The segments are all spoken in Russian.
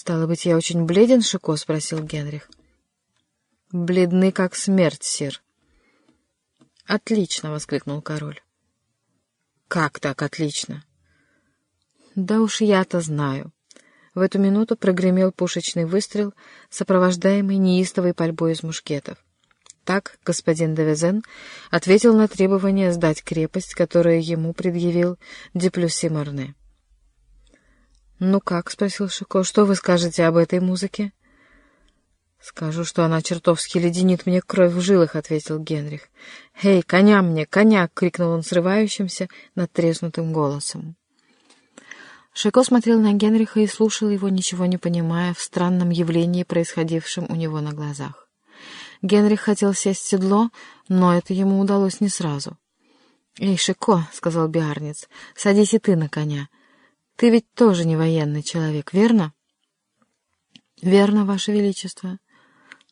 «Стало быть, я очень бледен, Шико?» — спросил Генрих. «Бледны, как смерть, сир». «Отлично!» — воскликнул король. «Как так отлично?» «Да уж я-то знаю». В эту минуту прогремел пушечный выстрел, сопровождаемый неистовой пальбой из мушкетов. Так господин Девезен ответил на требование сдать крепость, которую ему предъявил Деплюси Марне. «Ну как?» — спросил Шико. «Что вы скажете об этой музыке?» «Скажу, что она чертовски леденит мне кровь в жилах», — ответил Генрих. «Эй, коня мне, коня!» — крикнул он срывающимся, надтреснутым голосом. Шико смотрел на Генриха и слушал его, ничего не понимая в странном явлении, происходившем у него на глазах. Генрих хотел сесть в седло, но это ему удалось не сразу. «Эй, Шико», — сказал биарнец, — «садись и ты на коня. Ты ведь тоже не военный человек, верно?» «Верно, Ваше Величество».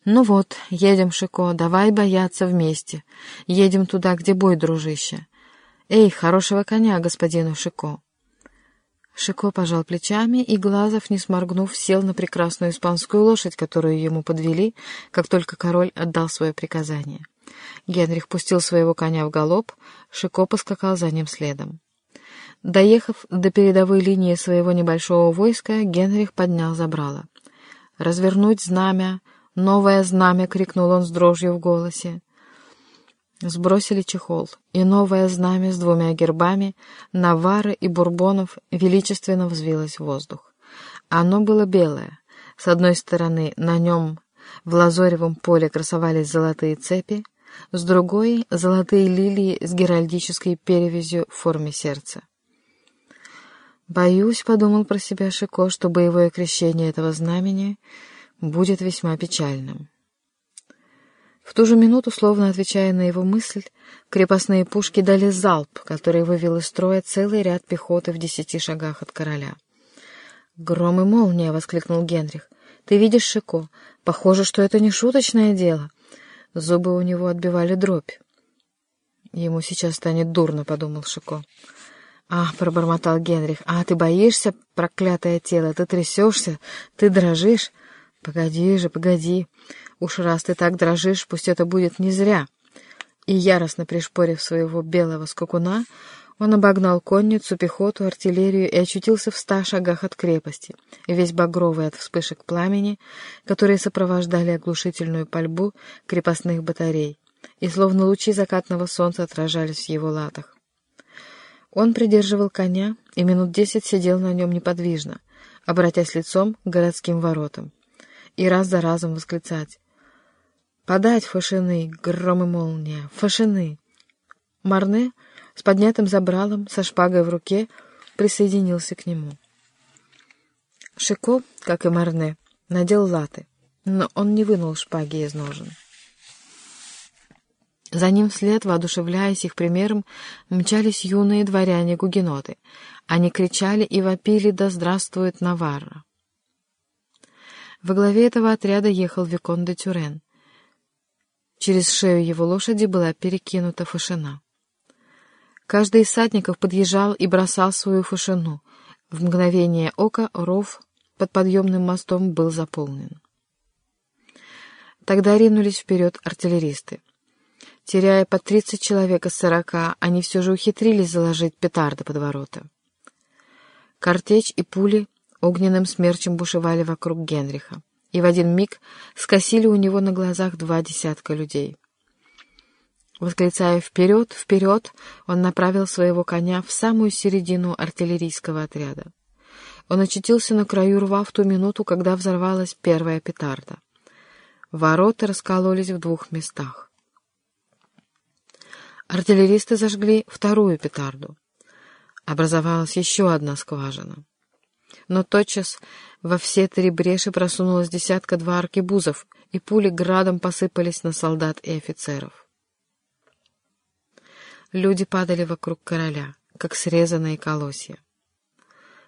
«Ну вот, едем, Шико, давай бояться вместе. Едем туда, где бой, дружище. Эй, хорошего коня, господину Шико». Шико пожал плечами и, глазов не сморгнув, сел на прекрасную испанскую лошадь, которую ему подвели, как только король отдал свое приказание. Генрих пустил своего коня в галоп, Шико поскакал за ним следом. Доехав до передовой линии своего небольшого войска, Генрих поднял забрало. «Развернуть знамя! Новое знамя!» — крикнул он с дрожью в голосе. Сбросили чехол, и новое знамя с двумя гербами Навары и Бурбонов величественно взвилось в воздух. Оно было белое. С одной стороны на нем в лазоревом поле красовались золотые цепи, с другой — золотые лилии с геральдической перевязью в форме сердца. «Боюсь», — подумал про себя Шико, — «что боевое крещение этого знамени будет весьма печальным». В ту же минуту, словно отвечая на его мысль, крепостные пушки дали залп, который вывел из строя целый ряд пехоты в десяти шагах от короля. «Гром и молния!» — воскликнул Генрих. «Ты видишь, Шико, похоже, что это не шуточное дело». Зубы у него отбивали дробь. «Ему сейчас станет дурно», — подумал Шико. «А», — пробормотал Генрих, — «а ты боишься, проклятое тело, ты трясешься, ты дрожишь? Погоди же, погоди». Уж раз ты так дрожишь, пусть это будет не зря. И яростно пришпорив своего белого скакуна, он обогнал конницу, пехоту, артиллерию и очутился в ста шагах от крепости, весь багровый от вспышек пламени, которые сопровождали оглушительную пальбу крепостных батарей, и словно лучи закатного солнца отражались в его латах. Он придерживал коня и минут десять сидел на нем неподвижно, обратясь лицом к городским воротам, и раз за разом восклицать Подать фашины, гром и молния, фашины. Марне с поднятым забралом, со шпагой в руке, присоединился к нему. Шико, как и Марне, надел латы, но он не вынул шпаги из ножен. За ним вслед, воодушевляясь их примером, мчались юные дворяне-гугеноты. Они кричали и вопили «Да здравствует Наварра!». Во главе этого отряда ехал Викон де Тюрен. Через шею его лошади была перекинута фашина. Каждый из садников подъезжал и бросал свою фашину. В мгновение ока ров под подъемным мостом был заполнен. Тогда ринулись вперед артиллеристы. Теряя по тридцать человек из сорока, они все же ухитрились заложить петарды под ворота. Картечь и пули огненным смерчем бушевали вокруг Генриха и в один миг скосили у него на глазах два десятка людей. Восклицая «Вперед! Вперед!», он направил своего коня в самую середину артиллерийского отряда. Он очутился на краю рва в ту минуту, когда взорвалась первая петарда. Ворота раскололись в двух местах. Артиллеристы зажгли вторую петарду. Образовалась еще одна скважина но тотчас во все три бреши просунулась десятка-два аркебузов, и пули градом посыпались на солдат и офицеров. Люди падали вокруг короля, как срезанные колосья.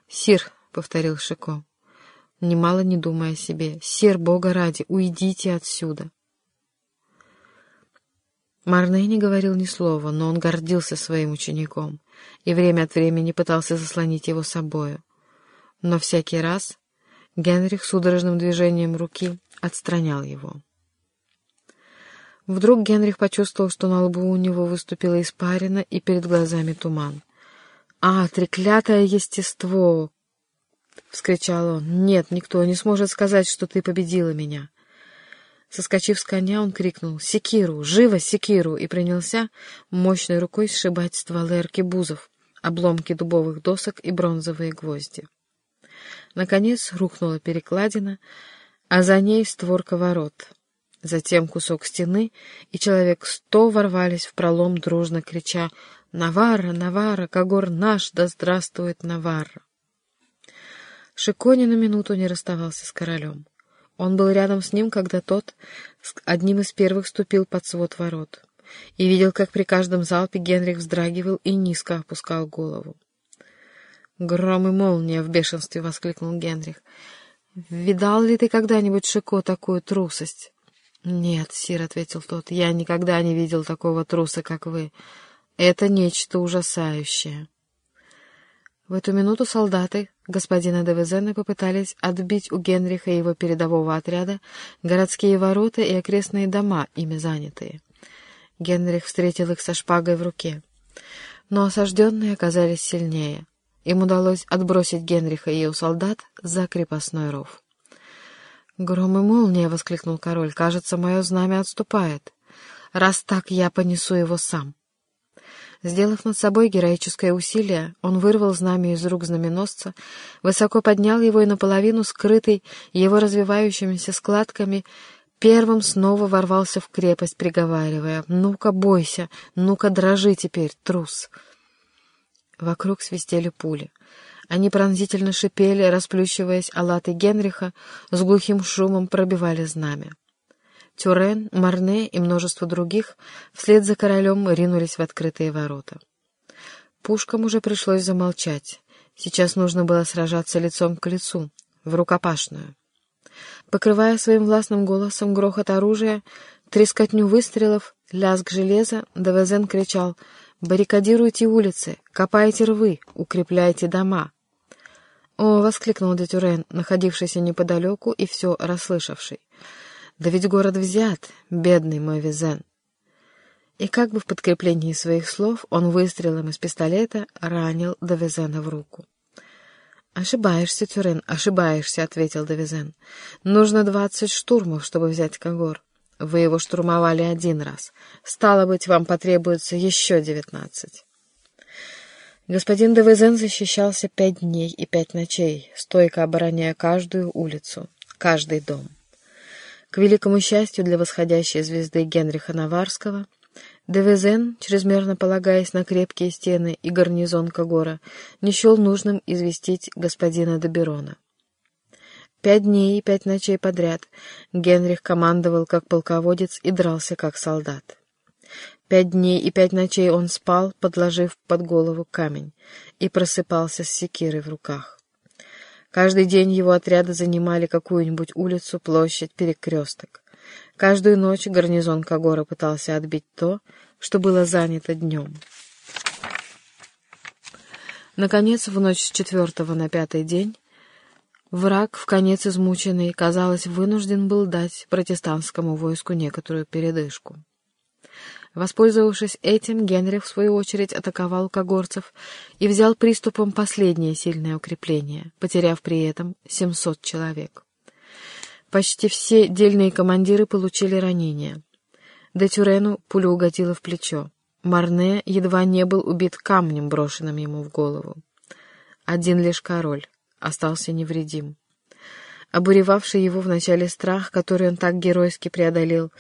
«Сир», — повторил Шико, немало не думая о себе, — «сир, Бога ради, уйдите отсюда». Марней не говорил ни слова, но он гордился своим учеником и время от времени пытался заслонить его собою но всякий раз Генрих судорожным движением руки отстранял его. Вдруг Генрих почувствовал, что на лбу у него выступила испарина и перед глазами туман. «А, треклятое естество!» — вскричал он. «Нет, никто не сможет сказать, что ты победила меня». Соскочив с коня, он крикнул «Секиру! Живо, секиру!» и принялся мощной рукой сшибать стволы аркебузов, обломки дубовых досок и бронзовые гвозди. Наконец рухнула перекладина, а за ней створка ворот. Затем кусок стены, и человек сто ворвались в пролом, дружно крича «Наварра, Наварра, Когор наш, да здравствует Наварра!» Шикони на минуту не расставался с королем. Он был рядом с ним, когда тот одним из первых ступил под свод ворот, и видел, как при каждом залпе Генрих вздрагивал и низко опускал голову. «Гром и молния!» — в бешенстве воскликнул Генрих. «Видал ли ты когда-нибудь, Шико, такую трусость?» «Нет, сир», — ответил тот, — «я никогда не видел такого труса, как вы. Это нечто ужасающее». В эту минуту солдаты господина Девезена попытались отбить у Генриха и его передового отряда городские ворота и окрестные дома, ими занятые. Генрих встретил их со шпагой в руке. Но осажденные оказались сильнее. Им удалось отбросить Генриха и его солдат за крепостной ров. «Гром и молния!» — воскликнул король. «Кажется, мое знамя отступает. Раз так, я понесу его сам». Сделав над собой героическое усилие, он вырвал знамя из рук знаменосца, высоко поднял его и наполовину скрытый его развивающимися складками, первым снова ворвался в крепость, приговаривая «Ну-ка, бойся! Ну-ка, дрожи теперь, трус!» Вокруг свистели пули. Они пронзительно шипели, расплющиваясь латы Генриха, с глухим шумом пробивали знамя. Тюрен, Марне и множество других вслед за королем ринулись в открытые ворота. Пушкам уже пришлось замолчать. Сейчас нужно было сражаться лицом к лицу, в рукопашную. Покрывая своим властным голосом грохот оружия, трескотню выстрелов, лязг железа, Девезен кричал «Баррикадируйте улицы, копайте рвы, укрепляйте дома». «О!» — воскликнул Детюрен, находившийся неподалеку и все расслышавший. «Да ведь город взят, бедный мой Визен!» И как бы в подкреплении своих слов он выстрелом из пистолета ранил Давизена в руку. «Ошибаешься, Тюрен, ошибаешься», — ответил Давизен. «Нужно двадцать штурмов, чтобы взять Когор. Вы его штурмовали один раз. Стало быть, вам потребуется еще девятнадцать». Господин Девезен защищался пять дней и пять ночей, стойко обороняя каждую улицу, каждый дом. К великому счастью для восходящей звезды Генриха Наварского, Девезен, чрезмерно полагаясь на крепкие стены и гарнизон Кагора, не счел нужным известить господина Доберона. Пять дней и пять ночей подряд Генрих командовал как полководец и дрался как солдат. Пять дней и пять ночей он спал, подложив под голову камень, и просыпался с секирой в руках. Каждый день его отряды занимали какую-нибудь улицу, площадь, перекресток. Каждую ночь гарнизон Кагора пытался отбить то, что было занято днем. Наконец, в ночь с четвертого на пятый день, враг, в конец измученный, казалось, вынужден был дать протестантскому войску некоторую передышку. Воспользовавшись этим, Генрих, в свою очередь, атаковал когорцев и взял приступом последнее сильное укрепление, потеряв при этом 700 человек. Почти все дельные командиры получили ранения. Де Тюрену пуля угодила в плечо. Марне едва не был убит камнем, брошенным ему в голову. Один лишь король остался невредим обуревавший его вначале страх, который он так геройски преодолел,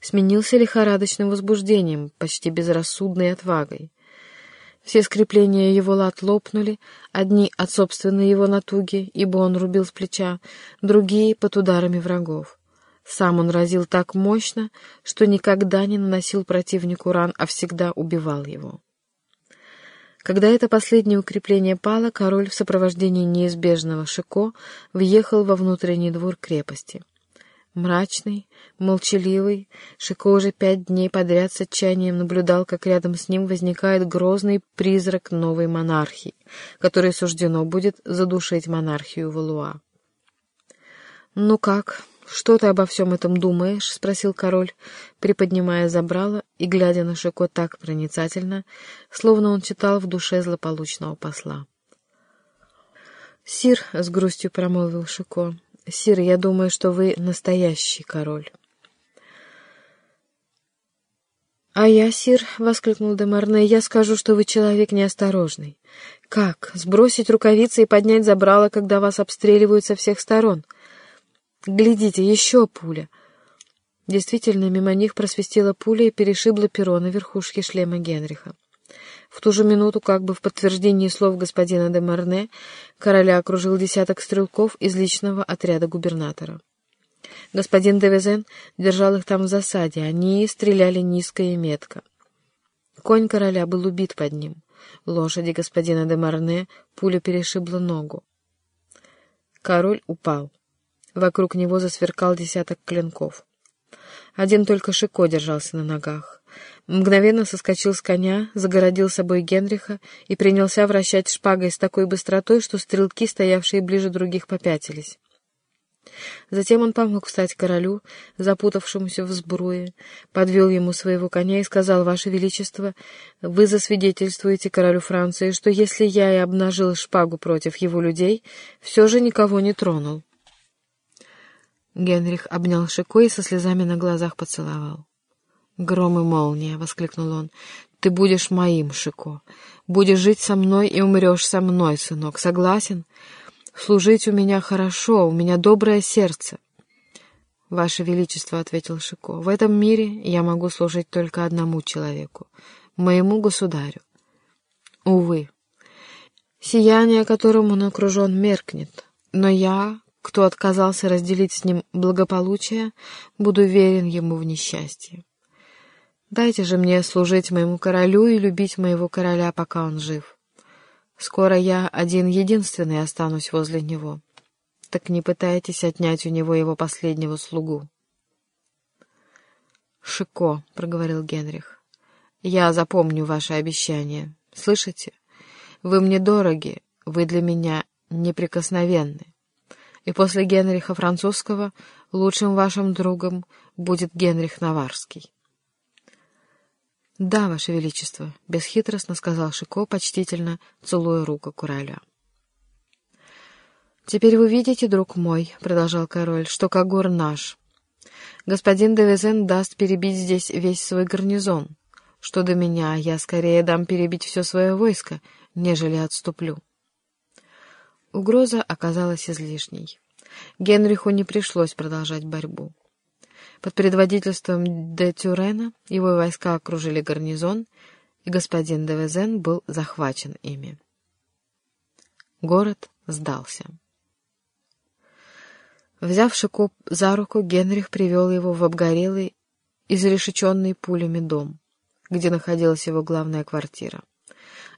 сменился лихорадочным возбуждением, почти безрассудной отвагой. Все скрепления его лад лопнули, одни от собственной его натуги, ибо он рубил с плеча, другие — под ударами врагов. Сам он разил так мощно, что никогда не наносил противнику ран, а всегда убивал его. Когда это последнее укрепление пало, король в сопровождении неизбежного Шико въехал во внутренний двор крепости. Мрачный, молчаливый, Шико уже пять дней подряд с отчаянием наблюдал, как рядом с ним возникает грозный призрак новой монархии, которой суждено будет задушить монархию Валуа. «Ну как, что ты обо всем этом думаешь?» — спросил король, приподнимая забрало и глядя на Шико так проницательно, словно он читал в душе злополучного посла. «Сир», — с грустью промолвил Шико, — «сир, я думаю, что вы настоящий король». «А я, сир», — воскликнул Демарне, — «я скажу, что вы человек неосторожный. Как? Сбросить рукавицы и поднять забрало, когда вас обстреливают со всех сторон? Глядите, еще пуля!» Действительно, мимо них просвистела пуля и перешибла перо на верхушке шлема Генриха. В ту же минуту, как бы в подтверждении слов господина де Марне, короля окружил десяток стрелков из личного отряда губернатора. Господин Девезен держал их там в засаде, они стреляли низко и метко. Конь короля был убит под ним. Лошади господина де Марне пуля перешибла ногу. Король упал. Вокруг него засверкал десяток клинков. Один только Шико держался на ногах. Мгновенно соскочил с коня, загородил собой Генриха и принялся вращать шпагой с такой быстротой, что стрелки, стоявшие ближе других, попятились. Затем он помог встать королю, запутавшемуся в сбруе, подвел ему своего коня и сказал, «Ваше Величество, вы засвидетельствуете королю Франции, что если я и обнажил шпагу против его людей, все же никого не тронул». Генрих обнял Шико и со слезами на глазах поцеловал. «Гром и молния!» — воскликнул он. «Ты будешь моим, Шико. Будешь жить со мной и умрешь со мной, сынок. Согласен? Служить у меня хорошо, у меня доброе сердце». «Ваше Величество», — ответил Шико, — «в этом мире я могу служить только одному человеку, моему государю». «Увы, сияние, которым он окружен, меркнет, но я, кто отказался разделить с ним благополучие, буду верен ему в несчастье. Дайте же мне служить моему королю и любить моего короля, пока он жив. Скоро я один-единственный останусь возле него. Так не пытайтесь отнять у него его последнего слугу. «Шико», — проговорил Генрих, — «я запомню ваше обещание. Слышите? Вы мне дороги, вы для меня неприкосновенны и после Генриха Французского лучшим вашим другом будет Генрих Наварский. «Да, Ваше Величество», — бесхитростно сказал Шико, почтительно целуя руку короля. «Теперь вы видите, друг мой», — продолжал король, — «что Кагор наш. Господин Девезен даст перебить здесь весь свой гарнизон. Что до меня, я скорее дам перебить все свое войско, нежели отступлю». Угроза оказалась излишней. Генриху не пришлось продолжать борьбу. Под предводительством де Тюрена его войска окружили гарнизон, и господин де Везен был захвачен ими. Город сдался. Взяв Шико за руку, Генрих привел его в обгорелый, изрешеченный пулями дом, где находилась его главная квартира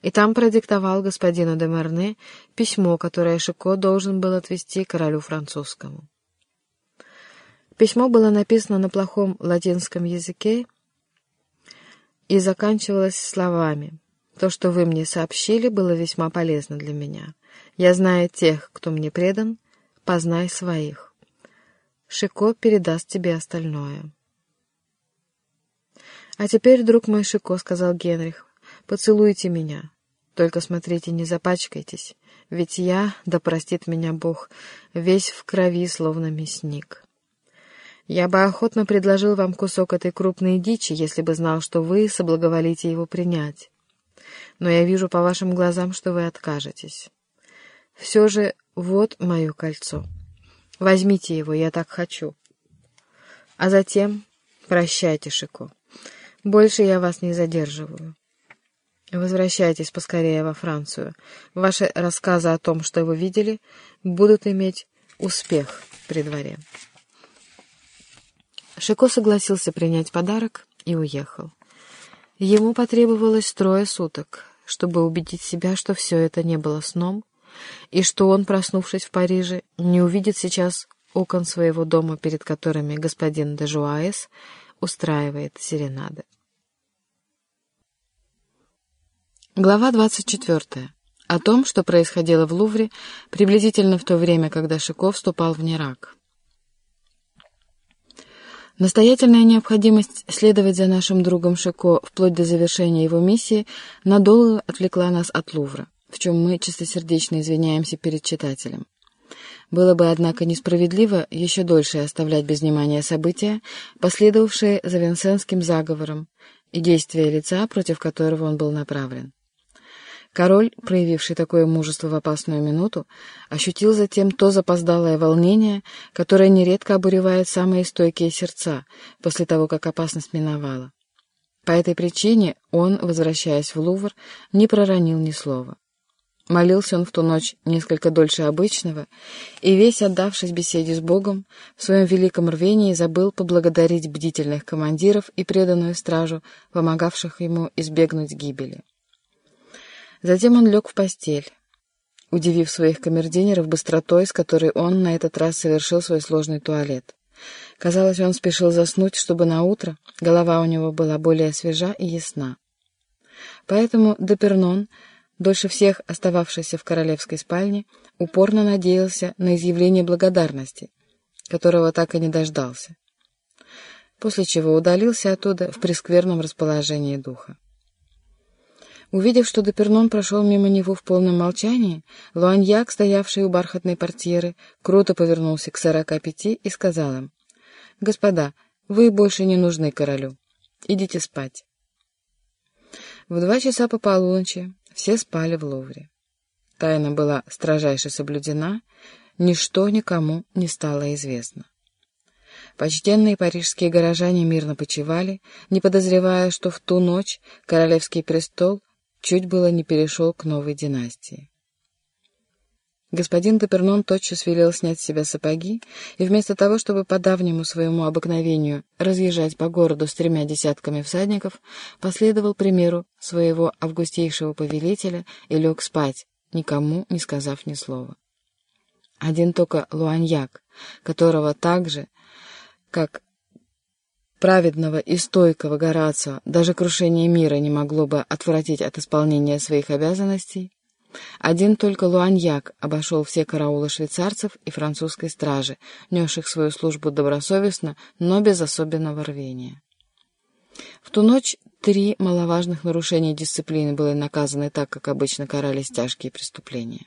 и там продиктовал господину де Марне письмо, которое Шико должен был отвести королю французскому. Письмо было написано на плохом латинском языке и заканчивалось словами «То, что вы мне сообщили, было весьма полезно для меня. Я знаю тех, кто мне предан, познай своих. Шико передаст тебе остальное». «А теперь, друг мой Шико», — сказал Генрих, — «поцелуйте меня». Только смотрите, не запачкайтесь, ведь я, да простит меня Бог, весь в крови, словно мясник. Я бы охотно предложил вам кусок этой крупной дичи, если бы знал, что вы соблаговолите его принять. Но я вижу по вашим глазам, что вы откажетесь. Все же вот мое кольцо. Возьмите его, я так хочу. А затем прощайте, Шико. Больше я вас не задерживаю. Возвращайтесь поскорее во Францию. Ваши рассказы о том, что вы видели, будут иметь успех при дворе. Шико согласился принять подарок и уехал. Ему потребовалось трое суток, чтобы убедить себя, что все это не было сном, и что он, проснувшись в Париже, не увидит сейчас окон своего дома, перед которыми господин де Жуаес устраивает серенады. Глава 24. О том, что происходило в Лувре приблизительно в то время, когда Шико вступал в Нерак. Настоятельная необходимость следовать за нашим другом Шико вплоть до завершения его миссии надолго отвлекла нас от Лувра, в чем мы чистосердечно извиняемся перед читателем. Было бы, однако, несправедливо еще дольше оставлять без внимания события, последовавшие за Винсенским заговором и действия лица, против которого он был направлен. Король, проявивший такое мужество в опасную минуту, ощутил затем то запоздалое волнение, которое нередко обуревает самые стойкие сердца после того, как опасность миновала. По этой причине он, возвращаясь в Лувр, не проронил ни слова. Молился он в ту ночь несколько дольше обычного, и весь отдавшись беседе с Богом, в своем великом рвении забыл поблагодарить бдительных командиров и преданную стражу, помогавших ему избегнуть гибели. Затем он лег в постель, удивив своих камердинеров быстротой, с которой он на этот раз совершил свой сложный туалет. Казалось, он спешил заснуть, чтобы на утро голова у него была более свежа и ясна. Поэтому Депернон, дольше всех остававшийся в королевской спальне, упорно надеялся на изъявление благодарности, которого так и не дождался, после чего удалился оттуда в прескверном расположении духа. Увидев, что Депернон прошел мимо него в полном молчании, Луаньяк, стоявший у бархатной портьеры, круто повернулся к сорока пяти и сказал им, «Господа, вы больше не нужны королю. Идите спать». В два часа по полуночи все спали в Лувре. Тайна была строжайше соблюдена, ничто никому не стало известно. Почтенные парижские горожане мирно почивали, не подозревая, что в ту ночь королевский престол чуть было не перешел к новой династии. Господин Тапернон тотчас велел снять с себя сапоги, и вместо того, чтобы по давнему своему обыкновению разъезжать по городу с тремя десятками всадников, последовал примеру своего августейшего повелителя и лег спать, никому не сказав ни слова. Один только Луаньяк, которого так же, как праведного и стойкого Горацио даже крушение мира не могло бы отвратить от исполнения своих обязанностей, один только Луаньяк обошел все караулы швейцарцев и французской стражи, несших свою службу добросовестно, но без особенного рвения. В ту ночь три маловажных нарушения дисциплины были наказаны так, как обычно карались тяжкие преступления.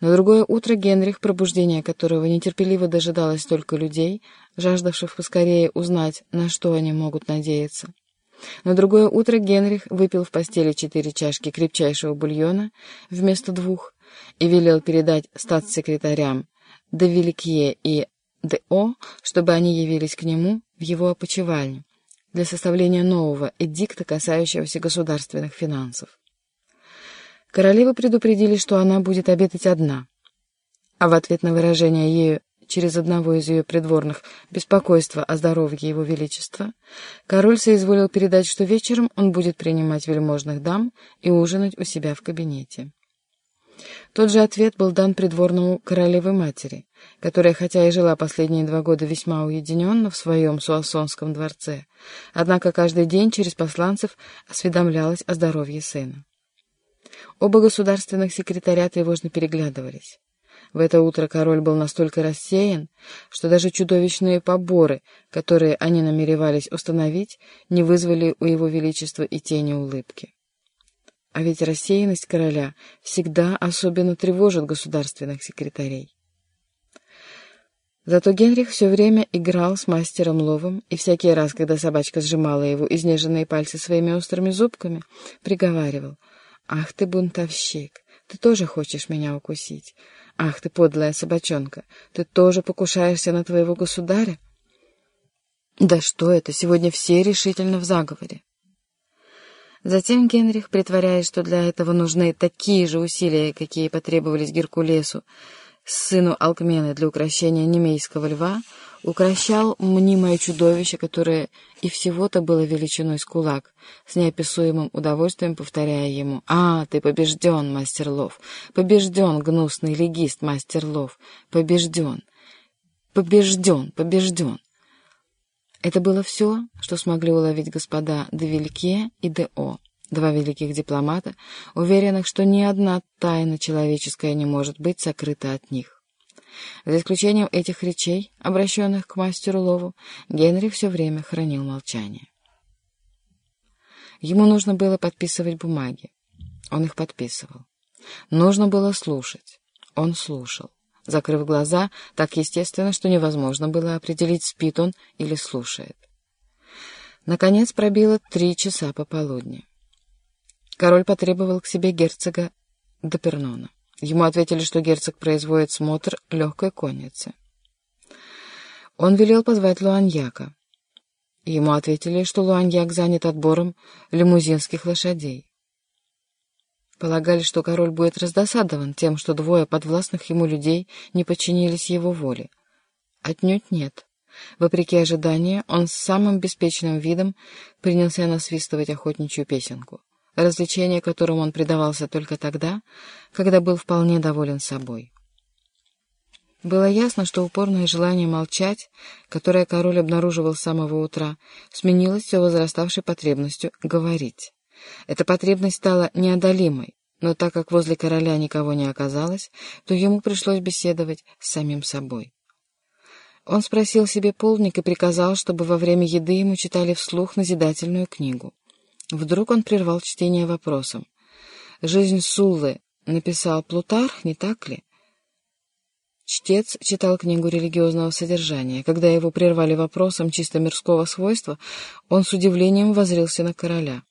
На другое утро Генрих, пробуждение которого нетерпеливо дожидалось только людей, жаждавших поскорее узнать, на что они могут надеяться. На другое утро Генрих выпил в постели четыре чашки крепчайшего бульона вместо двух и велел передать статс-секретарям де Великие и де О, чтобы они явились к нему в его опочивальню для составления нового эдикта, касающегося государственных финансов. Королевы предупредили, что она будет обедать одна, а в ответ на выражение ею через одного из ее придворных беспокойства о здоровье его величества, король соизволил передать, что вечером он будет принимать вельможных дам и ужинать у себя в кабинете. Тот же ответ был дан придворному королевы-матери, которая, хотя и жила последние два года весьма уединенно в своем Суассонском дворце, однако каждый день через посланцев осведомлялась о здоровье сына. Оба государственных секретаря тревожно переглядывались. В это утро король был настолько рассеян, что даже чудовищные поборы, которые они намеревались установить, не вызвали у его величества и тени улыбки. А ведь рассеянность короля всегда особенно тревожит государственных секретарей. Зато Генрих все время играл с мастером Ловом, и всякий раз, когда собачка сжимала его изнеженные пальцы своими острыми зубками, приговаривал — «Ах ты, бунтовщик, ты тоже хочешь меня укусить? Ах ты, подлая собачонка, ты тоже покушаешься на твоего государя?» «Да что это, сегодня все решительно в заговоре». Затем Генрих, притворяясь, что для этого нужны такие же усилия, какие потребовались Геркулесу, сыну Алкмены для украшения немейского льва, укращал мнимое чудовище, которое и всего-то было величиной с кулак, с неописуемым удовольствием повторяя ему «А, ты побежден, мастер Лов! Побежден, гнусный легист, мастер Лов! Побежден! Побежден! Побежден!» Это было все, что смогли уловить господа де Вильке и де О, два великих дипломата, уверенных, что ни одна тайна человеческая не может быть сокрыта от них. За исключением этих речей, обращенных к мастеру Лову, Генри все время хранил молчание. Ему нужно было подписывать бумаги. Он их подписывал. Нужно было слушать. Он слушал. Закрыв глаза, так естественно, что невозможно было определить, спит он или слушает. Наконец пробило три часа пополудни. Король потребовал к себе герцога Допернона. Ему ответили, что герцог производит смотр легкой конницы. Он велел позвать Луаньяка. Ему ответили, что Луаньяк занят отбором лимузинских лошадей. Полагали, что король будет раздосадован тем, что двое подвластных ему людей не подчинились его воле. Отнюдь нет. Вопреки ожиданию, он с самым беспечным видом принялся насвистывать охотничью песенку, развлечение которому он предавался только тогда, когда был вполне доволен собой. Было ясно, что упорное желание молчать, которое король обнаруживал с самого утра, сменилось все возраставшей потребностью говорить. Эта потребность стала неодолимой, но так как возле короля никого не оказалось, то ему пришлось беседовать с самим собой. Он спросил себе полдник и приказал, чтобы во время еды ему читали вслух назидательную книгу. Вдруг он прервал чтение вопросом. «Жизнь Суллы» написал Плутарх, не так ли? Чтец читал книгу религиозного содержания. Когда его прервали вопросом чисто мирского свойства, он с удивлением возрился на короля.